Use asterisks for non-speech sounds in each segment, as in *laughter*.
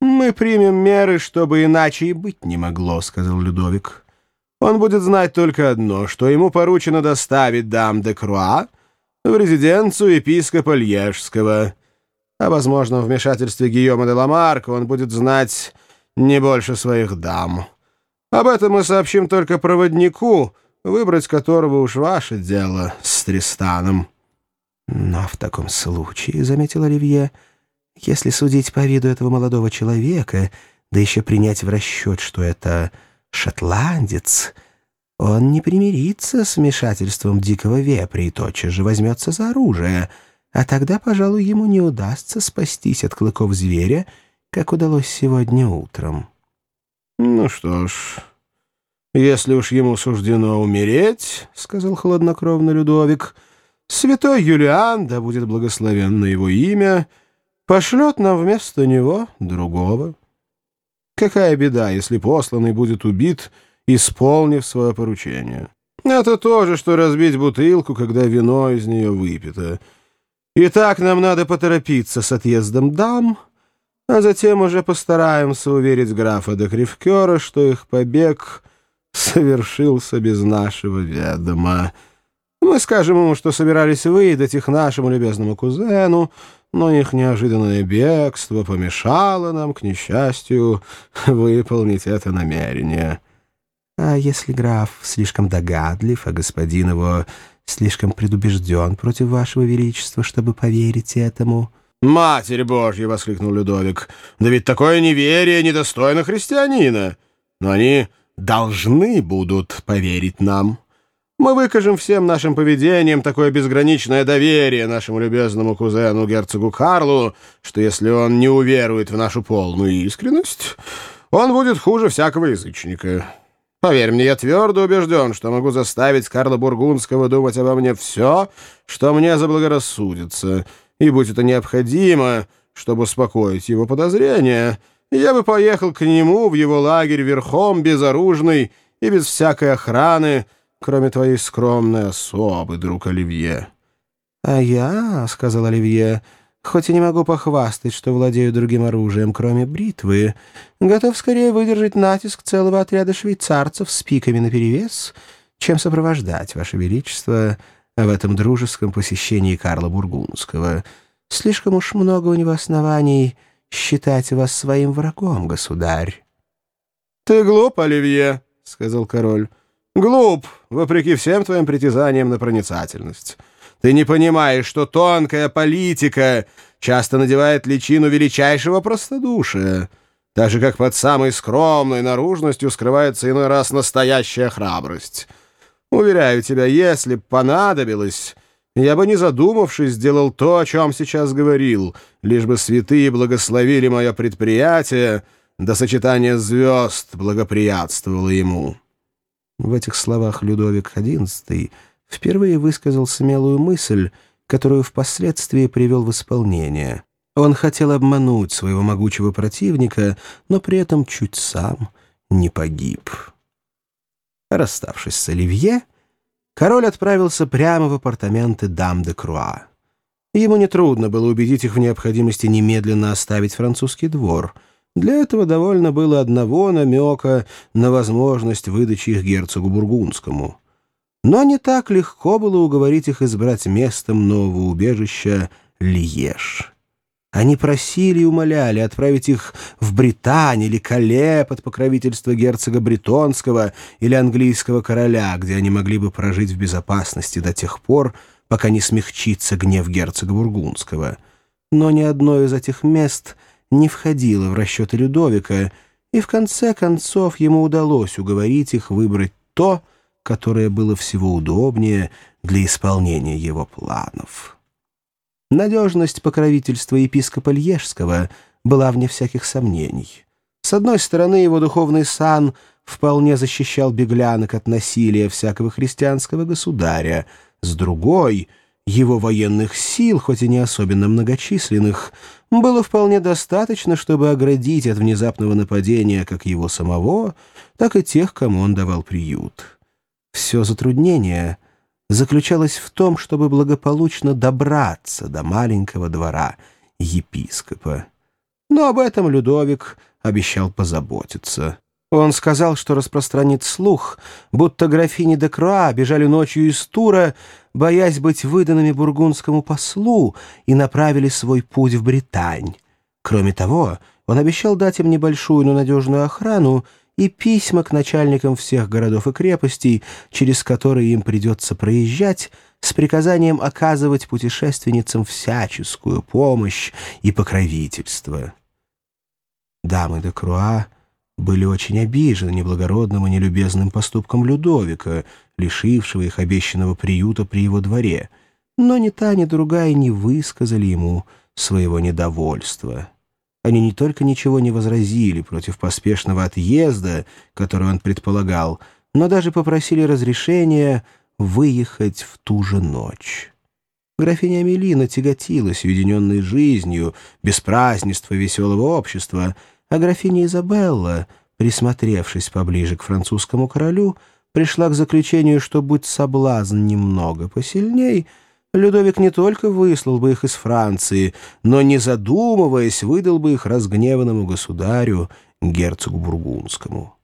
«Мы примем меры, чтобы иначе и быть не могло», — сказал Людовик. «Он будет знать только одно, что ему поручено доставить дам де Круа в резиденцию епископа Льежского. О возможном вмешательстве Гийома де Ламарка он будет знать не больше своих дам. Об этом мы сообщим только проводнику, выбрать которого уж ваше дело с Тристаном». «Но в таком случае», — заметил Оливье, — если судить по виду этого молодого человека, да еще принять в расчет, что это шотландец, он не примирится с вмешательством дикого вепря и тотчас же возьмется за оружие, а тогда, пожалуй, ему не удастся спастись от клыков зверя, как удалось сегодня утром. «Ну что ж, если уж ему суждено умереть, — сказал хладнокровно Людовик, — святой Юлиан, да будет благословенно его имя, — пошлет нам вместо него другого. Какая беда, если посланный будет убит, исполнив свое поручение. Это то же, что разбить бутылку, когда вино из нее выпито. Итак, нам надо поторопиться с отъездом дам, а затем уже постараемся уверить графа де Кривкера, что их побег совершился без нашего ведома. Мы скажем ему, что собирались выдать их нашему любезному кузену, но их неожиданное бегство помешало нам, к несчастью, *laughs* выполнить это намерение. А если граф слишком догадлив, а господин его слишком предубежден против вашего величества, чтобы поверить этому...» «Матерь Божья!» — воскликнул Людовик. «Да ведь такое неверие недостойно христианина! Но они должны будут поверить нам». Мы выкажем всем нашим поведением такое безграничное доверие нашему любезному кузену герцогу Карлу, что если он не уверует в нашу полную искренность, он будет хуже всякого язычника. Поверь мне, я твердо убежден, что могу заставить Карла Бургундского думать обо мне все, что мне заблагорассудится, и будь это необходимо, чтобы успокоить его подозрения, я бы поехал к нему в его лагерь верхом, безоружный и без всякой охраны, кроме твоей скромной особы, друг Оливье». «А я, — сказал Оливье, — хоть и не могу похвастать, что владею другим оружием, кроме бритвы, готов скорее выдержать натиск целого отряда швейцарцев с пиками наперевес, чем сопровождать, Ваше Величество, в этом дружеском посещении Карла Бургундского. Слишком уж много у него оснований считать вас своим врагом, государь». «Ты глуп, Оливье», — сказал король. Глуп, вопреки всем твоим притязаниям на проницательность. Ты не понимаешь, что тонкая политика часто надевает личину величайшего простодушия, так же, как под самой скромной наружностью скрывается иной раз настоящая храбрость. Уверяю тебя, если б понадобилось, я бы, не задумавшись, сделал то, о чем сейчас говорил, лишь бы святые благословили мое предприятие, до сочетания звезд благоприятствовало ему». В этих словах Людовик XI впервые высказал смелую мысль, которую впоследствии привел в исполнение. Он хотел обмануть своего могучего противника, но при этом чуть сам не погиб. Расставшись с Оливье, король отправился прямо в апартаменты дам де Круа. Ему нетрудно было убедить их в необходимости немедленно оставить французский двор — для этого довольно было одного намека на возможность выдачи их герцогу Бургундскому. Но не так легко было уговорить их избрать местом нового убежища Лиеж. Они просили и умоляли отправить их в Британь или Кале под покровительство герцога Бретонского или английского короля, где они могли бы прожить в безопасности до тех пор, пока не смягчится гнев герцога Бургундского. Но ни одно из этих мест — не входило в расчеты Людовика, и в конце концов ему удалось уговорить их выбрать то, которое было всего удобнее для исполнения его планов. Надежность покровительства епископа Льежского была вне всяких сомнений. С одной стороны, его духовный сан вполне защищал беглянок от насилия всякого христианского государя, с другой — его военных сил, хоть и не особенно многочисленных, было вполне достаточно, чтобы оградить от внезапного нападения как его самого, так и тех, кому он давал приют. Все затруднение заключалось в том, чтобы благополучно добраться до маленького двора епископа. Но об этом Людовик обещал позаботиться. Он сказал, что распространит слух, будто графини де Круа бежали ночью из Тура, боясь быть выданными бургундскому послу, и направили свой путь в Британь. Кроме того, он обещал дать им небольшую, но надежную охрану и письма к начальникам всех городов и крепостей, через которые им придется проезжать, с приказанием оказывать путешественницам всяческую помощь и покровительство. Дамы де Круа были очень обижены неблагородным и нелюбезным поступком Людовика, лишившего их обещанного приюта при его дворе, но ни та, ни другая не высказали ему своего недовольства. Они не только ничего не возразили против поспешного отъезда, который он предполагал, но даже попросили разрешения выехать в ту же ночь. Графиня Амелина тяготилась уединенной жизнью, без празднества веселого общества — а графиня Изабелла, присмотревшись поближе к французскому королю, пришла к заключению, что, будь соблазн немного посильней, Людовик не только выслал бы их из Франции, но, не задумываясь, выдал бы их разгневанному государю, герцогу Бургундскому.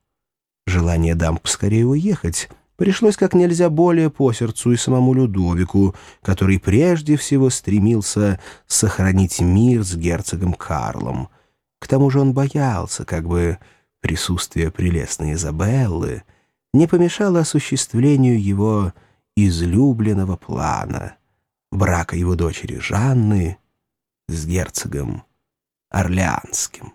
Желание дам поскорее уехать пришлось как нельзя более по сердцу и самому Людовику, который прежде всего стремился сохранить мир с герцогом Карлом — к тому же он боялся, как бы присутствие прелестной Изабеллы не помешало осуществлению его излюбленного плана — брака его дочери Жанны с герцогом Орлеанским.